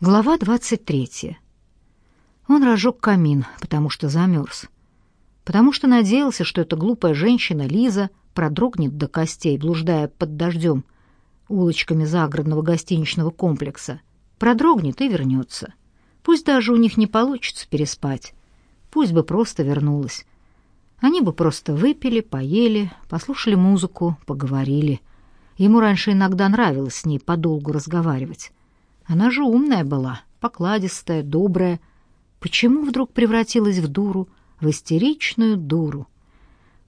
Глава 23. Он разжег камин, потому что замерз. Потому что надеялся, что эта глупая женщина Лиза продрогнет до костей, блуждая под дождем улочками загородного гостиничного комплекса. Продрогнет и вернется. Пусть даже у них не получится переспать. Пусть бы просто вернулась. Они бы просто выпили, поели, послушали музыку, поговорили. Ему раньше иногда нравилось с ней подолгу разговаривать. Она же умная была, покладистая, добрая. Почему вдруг превратилась в дуру, в истеричную дуру?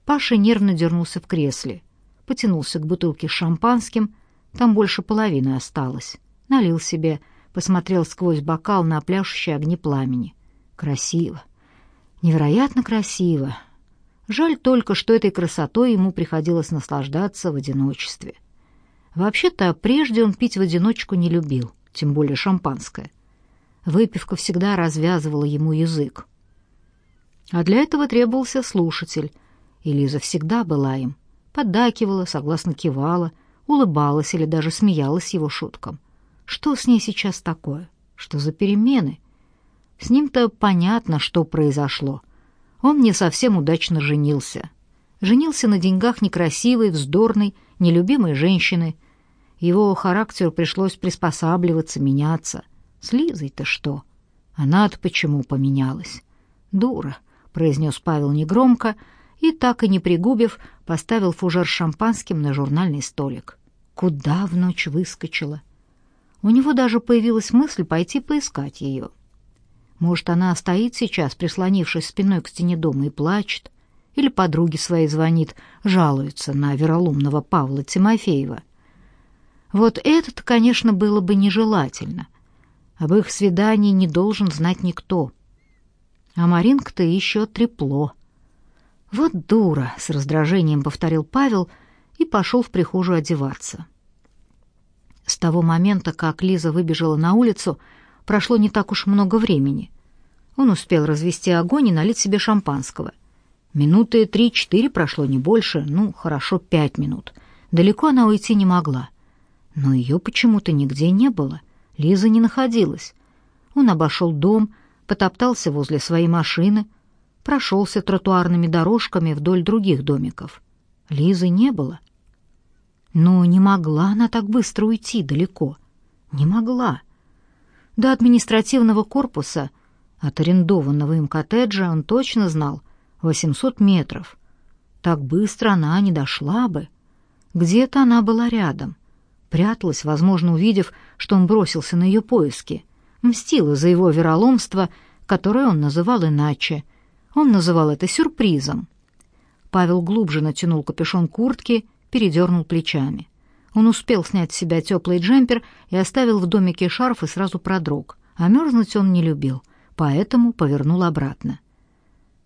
Паша нервно дернулся в кресле, потянулся к бутылке с шампанским, там больше половины осталось. Налил себе, посмотрел сквозь бокал на пляшущие огни пламени. Красиво. Невероятно красиво. Жаль только, что этой красотой ему приходилось наслаждаться в одиночестве. Вообще-то, прежде он пить в одиночку не любил тем более шампанское. Выпивка всегда развязывала ему язык. А для этого требовался слушатель, и Лиза всегда была им. Поддакивала, согласно кивала, улыбалась или даже смеялась его шуткам. Что с ней сейчас такое? Что за перемены? С ним-то понятно, что произошло. Он не совсем удачно женился. Женился на деньгах некрасивой, вздорной, нелюбимой женщины — его характеру пришлось приспосабливаться, меняться. С Лизой-то что? Она-то почему поменялась? Дура, произнес Павел негромко и, так и не пригубив, поставил фужер с шампанским на журнальный столик. Куда в ночь выскочила? У него даже появилась мысль пойти поискать ее. Может, она стоит сейчас, прислонившись спиной к стене дома, и плачет, или подруге своей звонит, жалуется на вероломного Павла Тимофеева — вот это конечно, было бы нежелательно. Об их свидании не должен знать никто. А Маринка-то еще трепло. «Вот дура!» — с раздражением повторил Павел и пошел в прихожую одеваться. С того момента, как Лиза выбежала на улицу, прошло не так уж много времени. Он успел развести огонь и налить себе шампанского. Минуты три-четыре прошло, не больше, ну, хорошо, пять минут. Далеко она уйти не могла — но ее почему-то нигде не было. Лиза не находилась. Он обошел дом, потоптался возле своей машины, прошелся тротуарными дорожками вдоль других домиков. Лизы не было. Но не могла она так быстро уйти далеко. Не могла. До административного корпуса, от арендованного им коттеджа, он точно знал — 800 метров. Так быстро она не дошла бы. Где-то она была рядом пряталась, возможно, увидев, что он бросился на ее поиски, мстила за его вероломство, которое он называл иначе. Он называл это сюрпризом. Павел глубже натянул капюшон куртки, передернул плечами. Он успел снять с себя теплый джемпер и оставил в домике шарф и сразу продрог. А мерзнуть он не любил, поэтому повернул обратно.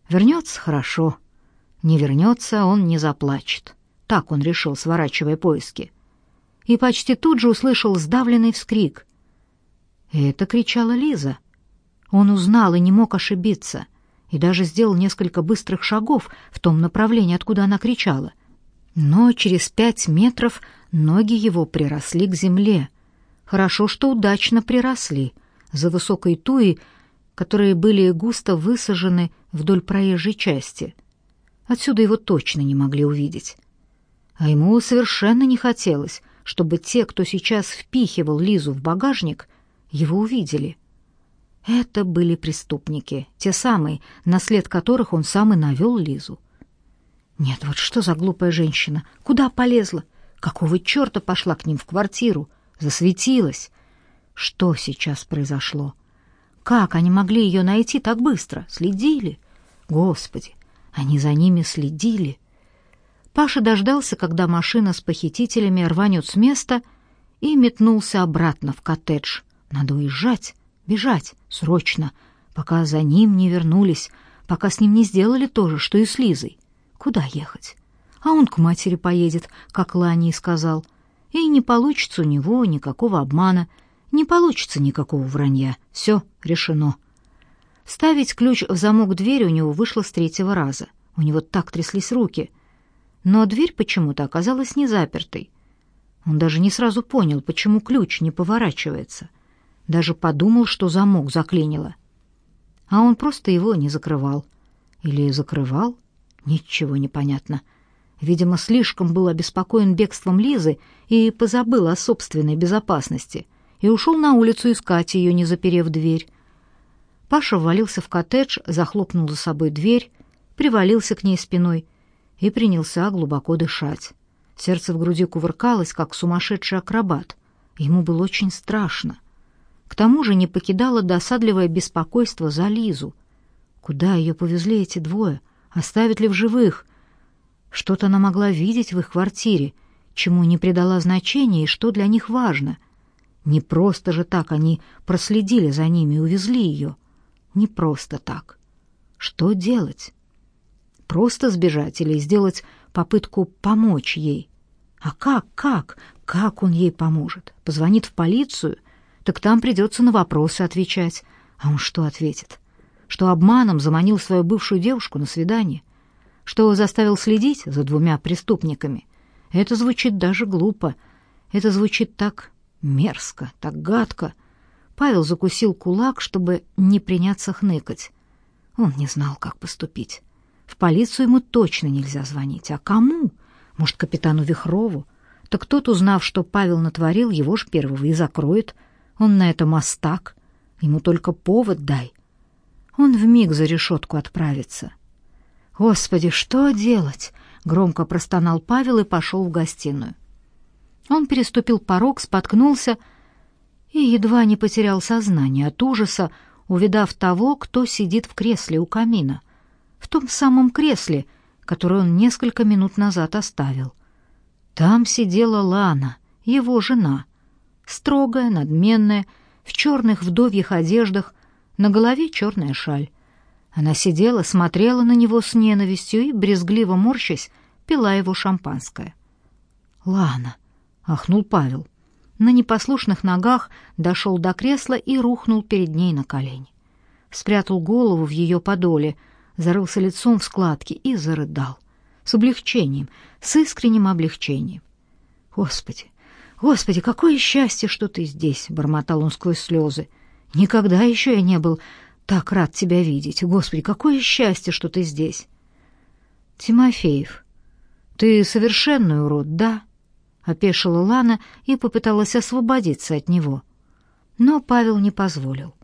Вернется — хорошо. Не вернется — он не заплачет. Так он решил, сворачивая поиски и почти тут же услышал сдавленный вскрик. Это кричала Лиза. Он узнал и не мог ошибиться, и даже сделал несколько быстрых шагов в том направлении, откуда она кричала. Но через пять метров ноги его приросли к земле. Хорошо, что удачно приросли, за высокой туей, которые были густо высажены вдоль проезжей части. Отсюда его точно не могли увидеть. А ему совершенно не хотелось, чтобы те, кто сейчас впихивал Лизу в багажник, его увидели. Это были преступники, те самые, на след которых он сам и навел Лизу. Нет, вот что за глупая женщина? Куда полезла? Какого черта пошла к ним в квартиру? Засветилась. Что сейчас произошло? Как они могли ее найти так быстро? Следили? Господи, они за ними следили. Паша дождался, когда машина с похитителями рванет с места, и метнулся обратно в коттедж. Надо уезжать, бежать, срочно, пока за ним не вернулись, пока с ним не сделали то же, что и с Лизой. Куда ехать? А он к матери поедет, как Лани сказал. И не получится у него никакого обмана, не получится никакого вранья. Все решено. Ставить ключ в замок двери у него вышло с третьего раза. У него так тряслись руки — но дверь почему-то оказалась не запертой. Он даже не сразу понял, почему ключ не поворачивается. Даже подумал, что замок заклинило. А он просто его не закрывал. Или закрывал? Ничего не понятно. Видимо, слишком был обеспокоен бегством Лизы и позабыл о собственной безопасности, и ушел на улицу искать ее, не заперев дверь. Паша ввалился в коттедж, захлопнул за собой дверь, привалился к ней спиной и принялся глубоко дышать. Сердце в груди кувыркалось, как сумасшедший акробат. Ему было очень страшно. К тому же не покидало досадливое беспокойство за Лизу. Куда ее повезли эти двое? Оставят ли в живых? Что-то она могла видеть в их квартире, чему не придала значения и что для них важно. Не просто же так они проследили за ними и увезли ее. Не просто так. Что делать? Просто сбежать или сделать попытку помочь ей? А как, как, как он ей поможет? Позвонит в полицию? Так там придется на вопросы отвечать. А он что ответит? Что обманом заманил свою бывшую девушку на свидание? Что заставил следить за двумя преступниками? Это звучит даже глупо. Это звучит так мерзко, так гадко. Павел закусил кулак, чтобы не приняться хныкать. Он не знал, как поступить. В полицию ему точно нельзя звонить. А кому? Может, капитану Вихрову? Так тот, узнав, что Павел натворил, его ж первого и закроет. Он на это мастак. Ему только повод дай. Он вмиг за решетку отправится. «Господи, что делать?» — громко простонал Павел и пошел в гостиную. Он переступил порог, споткнулся и едва не потерял сознание от ужаса, увидав того, кто сидит в кресле у камина в том самом кресле, которое он несколько минут назад оставил. Там сидела Лана, его жена, строгая, надменная, в черных вдовьих одеждах, на голове черная шаль. Она сидела, смотрела на него с ненавистью и, брезгливо морщась, пила его шампанское. «Лана!» — ахнул Павел. На непослушных ногах дошел до кресла и рухнул перед ней на колени. Спрятал голову в ее подоле — зарылся лицом в складки и зарыдал. С облегчением, с искренним облегчением. «Господи, Господи, какое счастье, что ты здесь!» — бормотал он сквозь слезы. «Никогда еще я не был так рад тебя видеть. Господи, какое счастье, что ты здесь!» «Тимофеев, ты совершенный урод, да?» — опешила Лана и попыталась освободиться от него. Но Павел не позволил.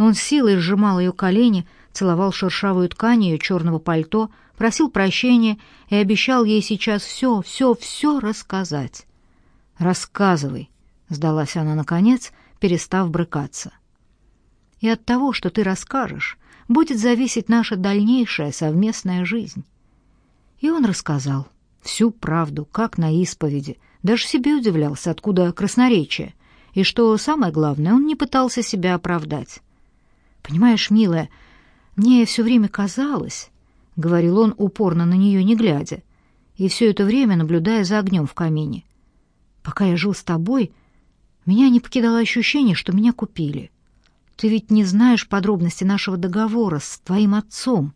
Он силой сжимал ее колени, целовал шершавую ткань ее черного пальто, просил прощения и обещал ей сейчас все, все, все рассказать. «Рассказывай», — сдалась она наконец, перестав брыкаться. «И от того, что ты расскажешь, будет зависеть наша дальнейшая совместная жизнь». И он рассказал всю правду, как на исповеди, даже себе удивлялся, откуда красноречие, и что самое главное, он не пытался себя оправдать. «Понимаешь, милая, мне все время казалось, — говорил он, упорно на нее не глядя, и все это время наблюдая за огнем в камине. Пока я жил с тобой, меня не покидало ощущение, что меня купили. Ты ведь не знаешь подробности нашего договора с твоим отцом.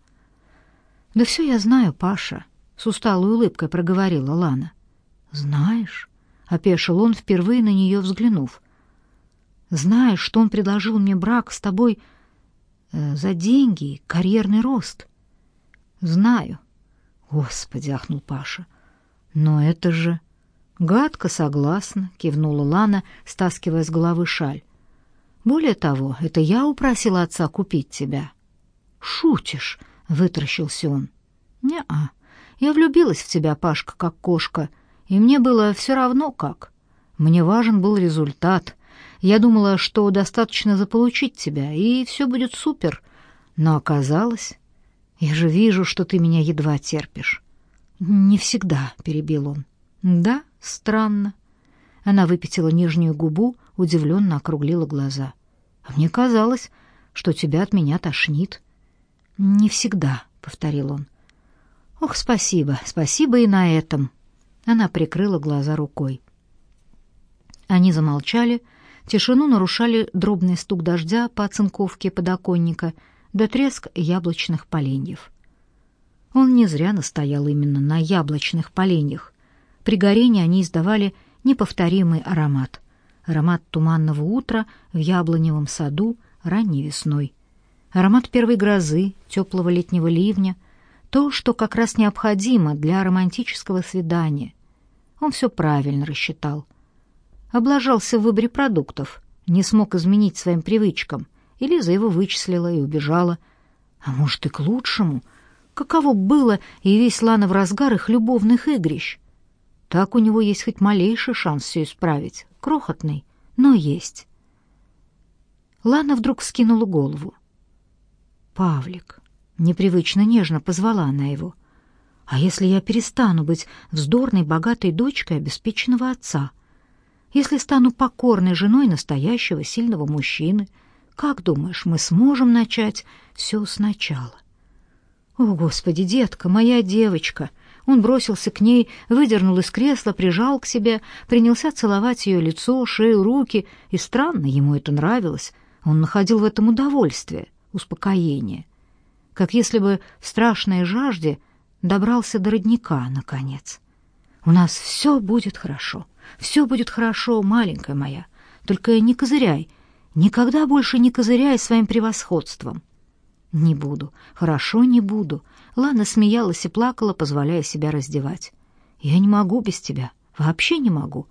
Да все я знаю, Паша, — с усталой улыбкой проговорила Лана. Знаешь, — опешил он, впервые на нее взглянув. Знаешь, что он предложил мне брак с тобой — за деньги, карьерный рост. Знаю. Господи, ахнул Паша. Но это же гадко согласна, кивнула Лана, стаскивая с головы шаль. Более того, это я упросила отца купить тебя. Шутишь, вытращился он. Не-а. Я влюбилась в тебя, Пашка, как кошка, и мне было все равно как. Мне важен был результат. Я думала, что достаточно заполучить тебя, и все будет супер. Но оказалось... Я же вижу, что ты меня едва терпишь. Не всегда, перебил он. Да, странно. Она выпятила нижнюю губу, удивленно округлила глаза. А мне казалось, что тебя от меня тошнит. Не всегда, повторил он. Ох, спасибо, спасибо и на этом. Она прикрыла глаза рукой. Они замолчали, Тишину нарушали дробный стук дождя по оцинковке подоконника да треск яблочных поленьев. Он не зря настоял именно на яблочных поленьях. При горении они издавали неповторимый аромат. аромат туманного утра в яблоневом саду ранней весной, аромат первой грозы, теплого летнего ливня, то, что как раз необходимо для романтического свидания. Он все правильно рассчитал. Облажался в выборе продуктов, не смог изменить своим привычкам, и Лиза его вычислила и убежала. А может, и к лучшему. Каково было и весь Лана в разгар их любовных игрищ. Так у него есть хоть малейший шанс все исправить. Крохотный, но есть. Лана вдруг вскинула голову. «Павлик», — непривычно нежно позвала она его, — «а если я перестану быть вздорной, богатой дочкой обеспеченного отца? Если стану покорной женой настоящего сильного мужчины, как думаешь, мы сможем начать все сначала?» «О, Господи, детка, моя девочка!» Он бросился к ней, выдернул из кресла, прижал к себе, принялся целовать ее лицо, шею, руки, и странно, ему это нравилось. Он находил в этом удовольствие, успокоение. Как если бы в страшной жажде добрался до родника, наконец. «У нас все будет хорошо, все будет хорошо, маленькая моя. Только не козыряй, никогда больше не козыряй своим превосходством». «Не буду, хорошо, не буду», Лана смеялась и плакала, позволяя себя раздевать. «Я не могу без тебя, вообще не могу.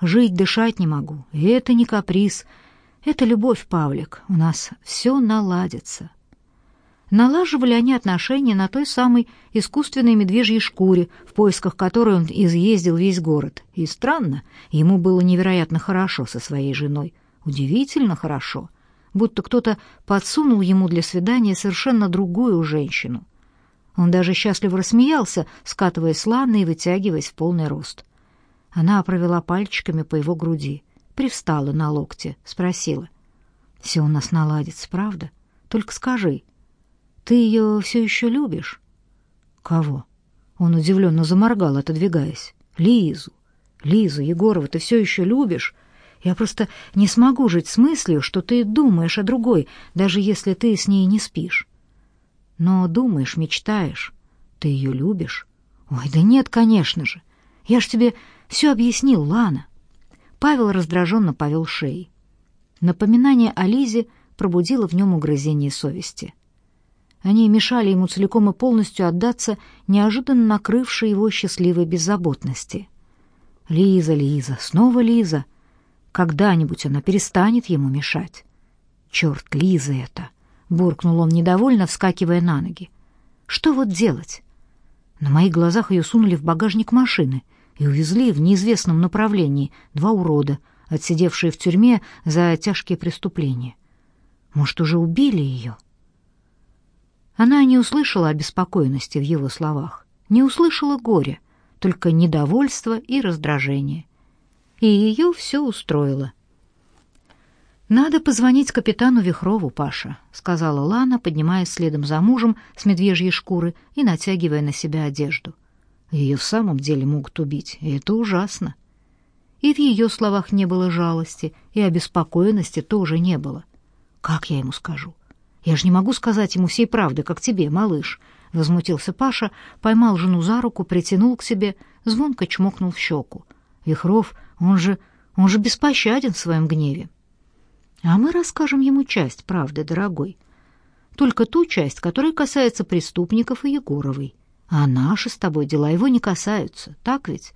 Жить, дышать не могу, и это не каприз. Это любовь, Павлик, у нас все наладится». Налаживали они отношения на той самой искусственной медвежьей шкуре, в поисках которой он изъездил весь город. И странно, ему было невероятно хорошо со своей женой. Удивительно хорошо. Будто кто-то подсунул ему для свидания совершенно другую женщину. Он даже счастливо рассмеялся, скатываясь с Ланы и вытягиваясь в полный рост. Она провела пальчиками по его груди, привстала на локте, спросила. «Все у нас наладится, правда? Только скажи, ты ее все еще любишь?» «Кого?» Он удивленно заморгал, отодвигаясь. «Лизу! Лизу, Егорова, ты все еще любишь? Я просто не смогу жить с мыслью, что ты думаешь о другой, даже если ты с ней не спишь. Но думаешь, мечтаешь. Ты ее любишь? Ой, да нет, конечно же. Я ж тебе все объяснил, Лана. Павел раздраженно повел шеей. Напоминание о Лизе пробудило в нем угрызение совести. Они мешали ему целиком и полностью отдаться неожиданно накрывшей его счастливой беззаботности. Лиза, Лиза, снова Лиза. Когда-нибудь она перестанет ему мешать. Черт, Лиза это! буркнул он недовольно, вскакивая на ноги. Что вот делать? На моих глазах ее сунули в багажник машины и увезли в неизвестном направлении два урода, отсидевшие в тюрьме за тяжкие преступления. Может, уже убили ее? Она не услышала обеспокоенности в его словах, не услышала горя, только недовольство и раздражение. И ее все устроило — «Надо позвонить капитану Вихрову, Паша», — сказала Лана, поднимаясь следом за мужем с медвежьей шкуры и натягивая на себя одежду. Ее в самом деле могут убить, и это ужасно. И в ее словах не было жалости, и обеспокоенности тоже не было. «Как я ему скажу? Я же не могу сказать ему всей правды, как тебе, малыш», — возмутился Паша, поймал жену за руку, притянул к себе, звонко чмокнул в щеку. «Вихров, он же, он же беспощаден в своем гневе». А мы расскажем ему часть правды, дорогой. Только ту часть, которая касается преступников и Егоровой. А наши с тобой дела его не касаются, так ведь?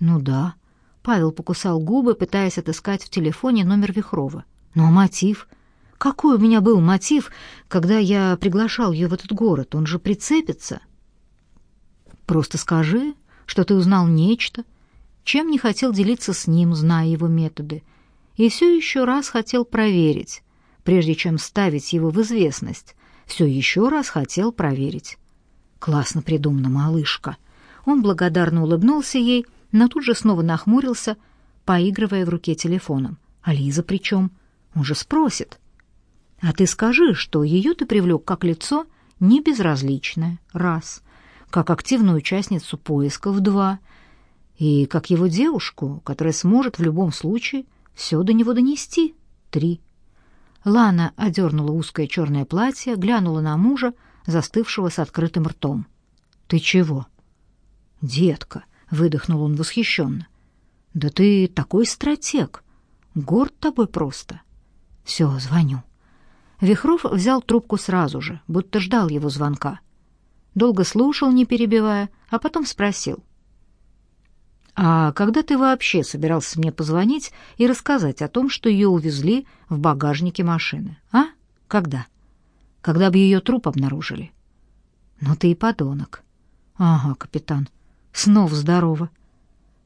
Ну да. Павел покусал губы, пытаясь отыскать в телефоне номер Вихрова. Но мотив? Какой у меня был мотив, когда я приглашал ее в этот город? Он же прицепится. Просто скажи, что ты узнал нечто, чем не хотел делиться с ним, зная его методы — и все еще раз хотел проверить, прежде чем ставить его в известность. Все еще раз хотел проверить. Классно придумано, малышка. Он благодарно улыбнулся ей, но тут же снова нахмурился, поигрывая в руке телефоном. А Лиза при чем? Он же спросит. А ты скажи, что ее ты привлек как лицо не безразличное, раз, как активную участницу поисков, два, и как его девушку, которая сможет в любом случае все до него донести. Три. Лана одернула узкое черное платье, глянула на мужа, застывшего с открытым ртом. «Ты чего?» «Детка», — выдохнул он восхищенно. «Да ты такой стратег. Горд тобой просто. Все, звоню. Вихров взял трубку сразу же, будто ждал его звонка. Долго слушал, не перебивая, а потом спросил. «А когда ты вообще собирался мне позвонить и рассказать о том, что ее увезли в багажнике машины? А? Когда? Когда бы ее труп обнаружили?» «Ну ты и подонок». «Ага, капитан, снова здорово.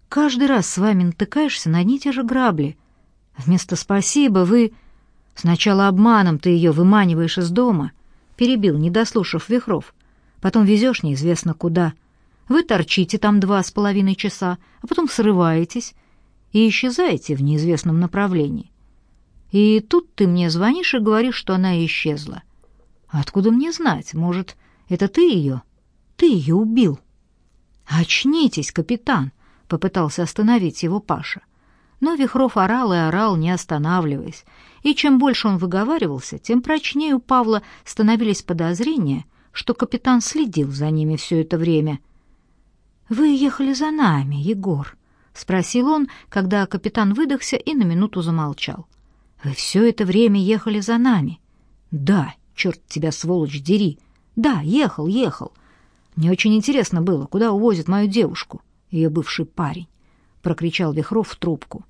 Каждый раз с вами натыкаешься на одни те же грабли. Вместо «спасибо» вы... Сначала обманом ты ее выманиваешь из дома, перебил, не дослушав вихров. Потом везешь неизвестно куда. Вы торчите там два с половиной часа, а потом срываетесь и исчезаете в неизвестном направлении. И тут ты мне звонишь и говоришь, что она исчезла. Откуда мне знать? Может, это ты ее? Ты ее убил. Очнитесь, капитан, попытался остановить его Паша. Но Вихров орал и орал, не останавливаясь, и чем больше он выговаривался, тем прочнее у Павла становились подозрения, что капитан следил за ними все это время. «Вы ехали за нами, Егор», — спросил он, когда капитан выдохся и на минуту замолчал. «Вы все это время ехали за нами?» «Да, черт тебя, сволочь, дери! Да, ехал, ехал. Мне очень интересно было, куда увозят мою девушку, ее бывший парень», — прокричал Вихров в трубку.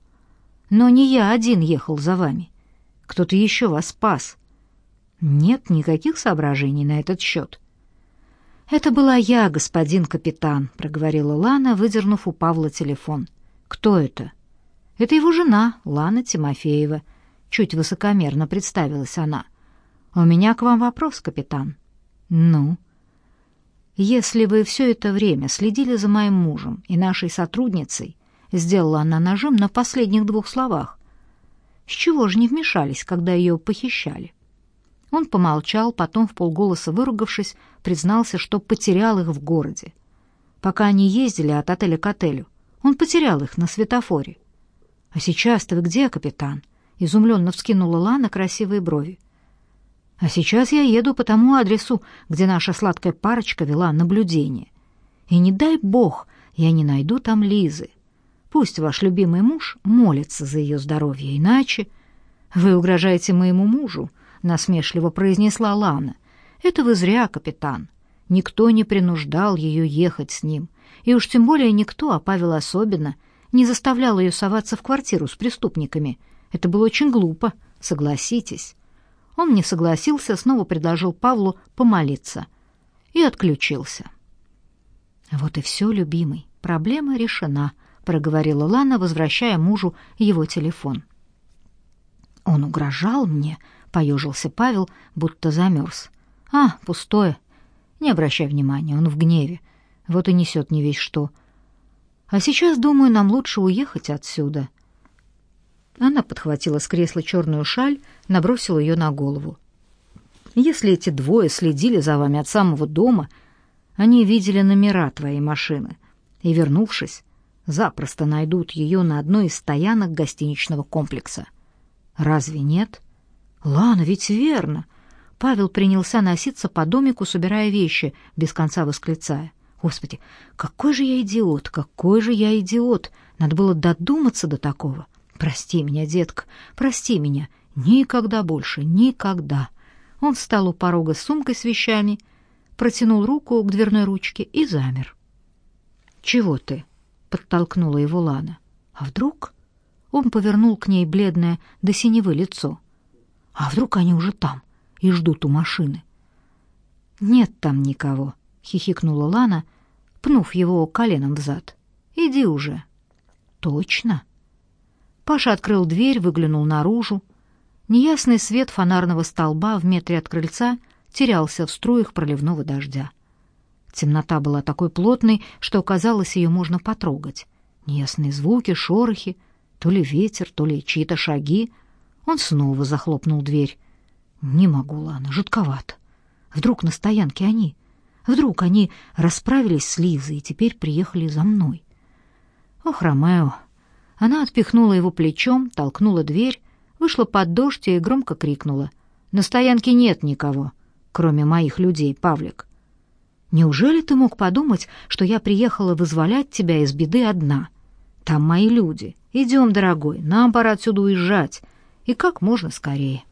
«Но не я один ехал за вами. Кто-то еще вас спас. Нет никаких соображений на этот счет. Это была я, господин капитан, проговорила Лана, выдернув у Павла телефон. Кто это? Это его жена, Лана Тимофеева. Чуть высокомерно представилась она. У меня к вам вопрос, капитан. Ну, если вы все это время следили за моим мужем и нашей сотрудницей, сделала она нажим на последних двух словах, с чего же не вмешались, когда ее похищали? Он помолчал, потом в полголоса выругавшись, признался, что потерял их в городе. Пока они ездили от отеля к отелю, он потерял их на светофоре. «А сейчас-то вы где, капитан?» — изумленно вскинула Лана красивые брови. «А сейчас я еду по тому адресу, где наша сладкая парочка вела наблюдение. И не дай бог, я не найду там Лизы. Пусть ваш любимый муж молится за ее здоровье, иначе... Вы угрожаете моему мужу, насмешливо произнесла Лана. Это вы зря, капитан. Никто не принуждал ее ехать с ним, и уж тем более никто, а Павел особенно, не заставлял ее соваться в квартиру с преступниками. Это было очень глупо, согласитесь. Он не согласился, снова предложил Павлу помолиться и отключился. Вот и все, любимый, проблема решена проговорила Лана, возвращая мужу его телефон. Он угрожал мне, поежился Павел, будто замерз. А, пустое. Не обращай внимания, он в гневе. Вот и несет не весь что. А сейчас, думаю, нам лучше уехать отсюда. Она подхватила с кресла черную шаль, набросила ее на голову. Если эти двое следили за вами от самого дома, они видели номера твоей машины и, вернувшись, запросто найдут ее на одной из стоянок гостиничного комплекса. Разве нет? Лана, ведь верно. Павел принялся носиться по домику, собирая вещи, без конца восклицая: "Господи, какой же я идиот, какой же я идиот! Надо было додуматься до такого. Прости меня, детка, прости меня. Никогда больше, никогда". Он встал у порога с сумкой с вещами, протянул руку к дверной ручке и замер. "Чего ты?" Подтолкнула его Лана. А вдруг он повернул к ней бледное до синевы лицо. А вдруг они уже там и ждут у машины? Нет там никого, хихикнула Лана, пнув его коленом в зад. Иди уже. Точно. Паша открыл дверь, выглянул наружу. Неясный свет фонарного столба в метре от крыльца терялся в струях проливного дождя. Темнота была такой плотной, что казалось, ее можно потрогать. Неясные звуки, шорохи, то ли ветер, то ли чьи-то шаги. Он снова захлопнул дверь. Не могу, Лана, жутковато. Вдруг на стоянке они? Вдруг они расправились с Лизой и теперь приехали за мной? Ох, Ромео! Она отпихнула его плечом, толкнула дверь, вышла под дождь и громко крикнула. «На стоянке нет никого, кроме моих людей, Павлик. Неужели ты мог подумать, что я приехала вызволять тебя из беды одна? Там мои люди. Идем, дорогой, нам пора отсюда уезжать. И как можно скорее.